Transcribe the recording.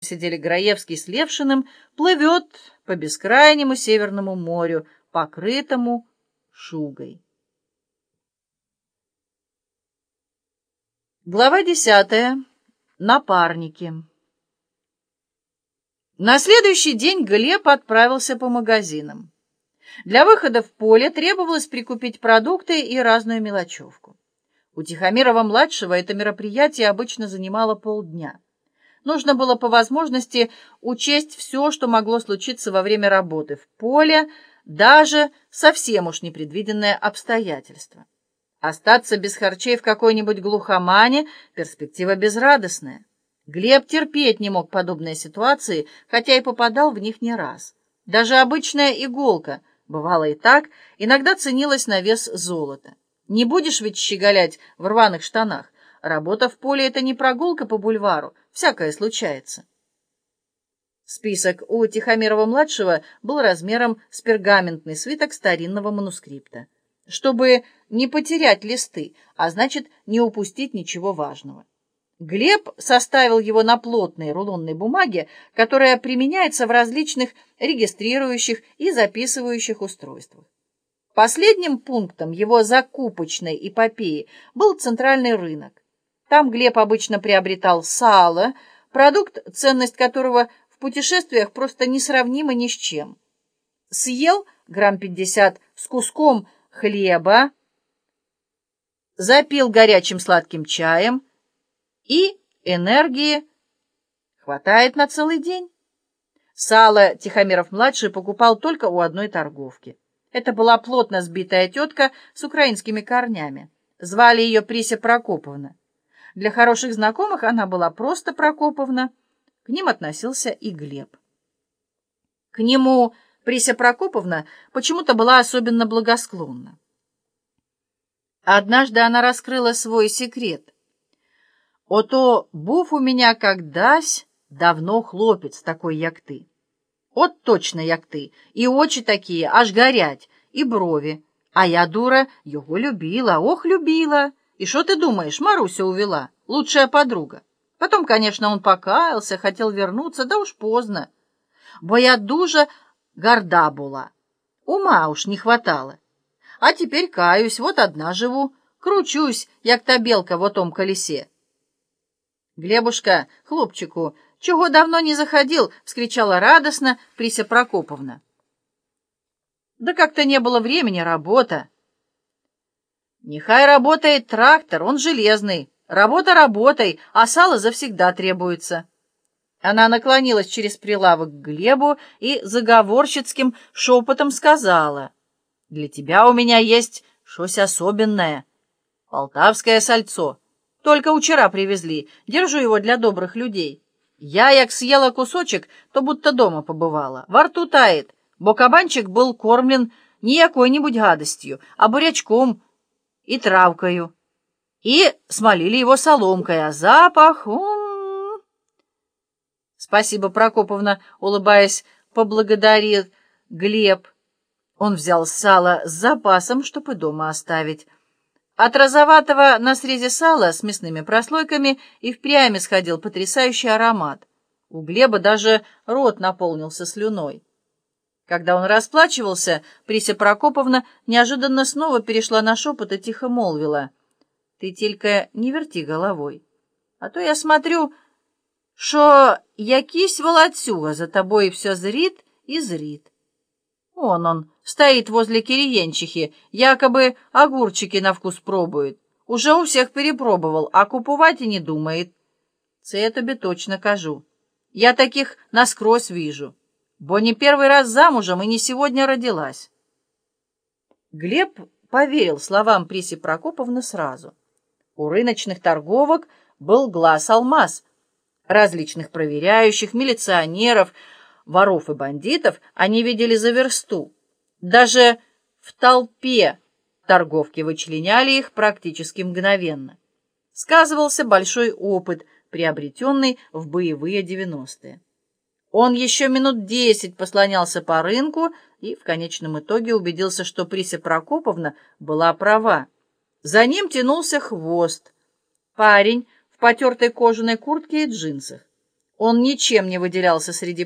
сидели Граевский с Левшиным, плывет по бескрайнему Северному морю, покрытому шугой. Глава десятая. Напарники. На следующий день Глеб отправился по магазинам. Для выхода в поле требовалось прикупить продукты и разную мелочевку. У Тихомирова-младшего это мероприятие обычно занимало полдня. Нужно было по возможности учесть все, что могло случиться во время работы в поле, даже совсем уж непредвиденное обстоятельство. Остаться без харчей в какой-нибудь глухомане – перспектива безрадостная. Глеб терпеть не мог подобные ситуации, хотя и попадал в них не раз. Даже обычная иголка, бывало и так, иногда ценилась на вес золота. Не будешь ведь щеголять в рваных штанах. Работа в поле — это не прогулка по бульвару, всякое случается. Список у Тихомирова-младшего был размером с пергаментный свиток старинного манускрипта, чтобы не потерять листы, а значит, не упустить ничего важного. Глеб составил его на плотной рулонной бумаге, которая применяется в различных регистрирующих и записывающих устройствах. Последним пунктом его закупочной эпопеи был центральный рынок. Там Глеб обычно приобретал сало, продукт, ценность которого в путешествиях просто несравнима ни с чем. Съел грамм пятьдесят с куском хлеба, запил горячим сладким чаем, и энергии хватает на целый день. Сало Тихомиров-младший покупал только у одной торговки. Это была плотно сбитая тетка с украинскими корнями. Звали ее Прися Прокоповна. Для хороших знакомых она была просто Прокоповна. К ним относился и Глеб. К нему Прися Прокоповна почему-то была особенно благосклонна. Однажды она раскрыла свой секрет. «Ото був у меня когда-сь давно хлопец такой, як ты. От точно, як ты, и очи такие, аж горять, и брови. А я, дура, его любила, ох, любила». И что ты думаешь, Маруся увела, лучшая подруга. Потом, конечно, он покаялся, хотел вернуться, да уж поздно. Бо я дуже горда была. Ума уж не хватало. А теперь каюсь, вот одна живу, кручусь, як та белка в том колесе. Глебушка, хлопчику, чего давно не заходил, вскричала радостно Прися Прокоповна. Да как-то не было времени, работа. Нехай работает трактор, он железный. Работа работой, а сало завсегда требуется. Она наклонилась через прилавок к Глебу и заговорщицким шепотом сказала. «Для тебя у меня есть что-то особенное. Полтавское сальцо. Только вчера привезли. Держу его для добрых людей. Я, як съела кусочек, то будто дома побывала. Во рту тает, бо кабанчик был кормлен не какой-нибудь гадостью, а бурячком, и травкою, и смолили его соломкой, а запах... Ум... -м -м. Спасибо, Прокоповна, улыбаясь, поблагодарил Глеб. Он взял сало с запасом, чтобы дома оставить. От розоватого на срезе сала с мясными прослойками и впрямь сходил потрясающий аромат. У Глеба даже рот наполнился слюной. Когда он расплачивался, Прися Прокоповна неожиданно снова перешла на шепот и тихо молвила. «Ты только не верти головой, а то я смотрю, что якись волоцюга за тобой все зрит и зрит. Он он, стоит возле Кириенчихи, якобы огурчики на вкус пробует. Уже у всех перепробовал, а купувать и не думает. Це я тобі точно кажу. Я таких насквозь вижу» бо не первый раз замужем и не сегодня родилась. Глеб поверил словам Приси Прокоповны сразу. У рыночных торговок был глаз-алмаз. Различных проверяющих, милиционеров, воров и бандитов они видели за версту. Даже в толпе торговки вычленяли их практически мгновенно. Сказывался большой опыт, приобретенный в боевые девяностые. Он еще минут десять послонялся по рынку и в конечном итоге убедился, что Прися Прокоповна была права. За ним тянулся хвост. Парень в потертой кожаной куртке и джинсах. Он ничем не выделялся среди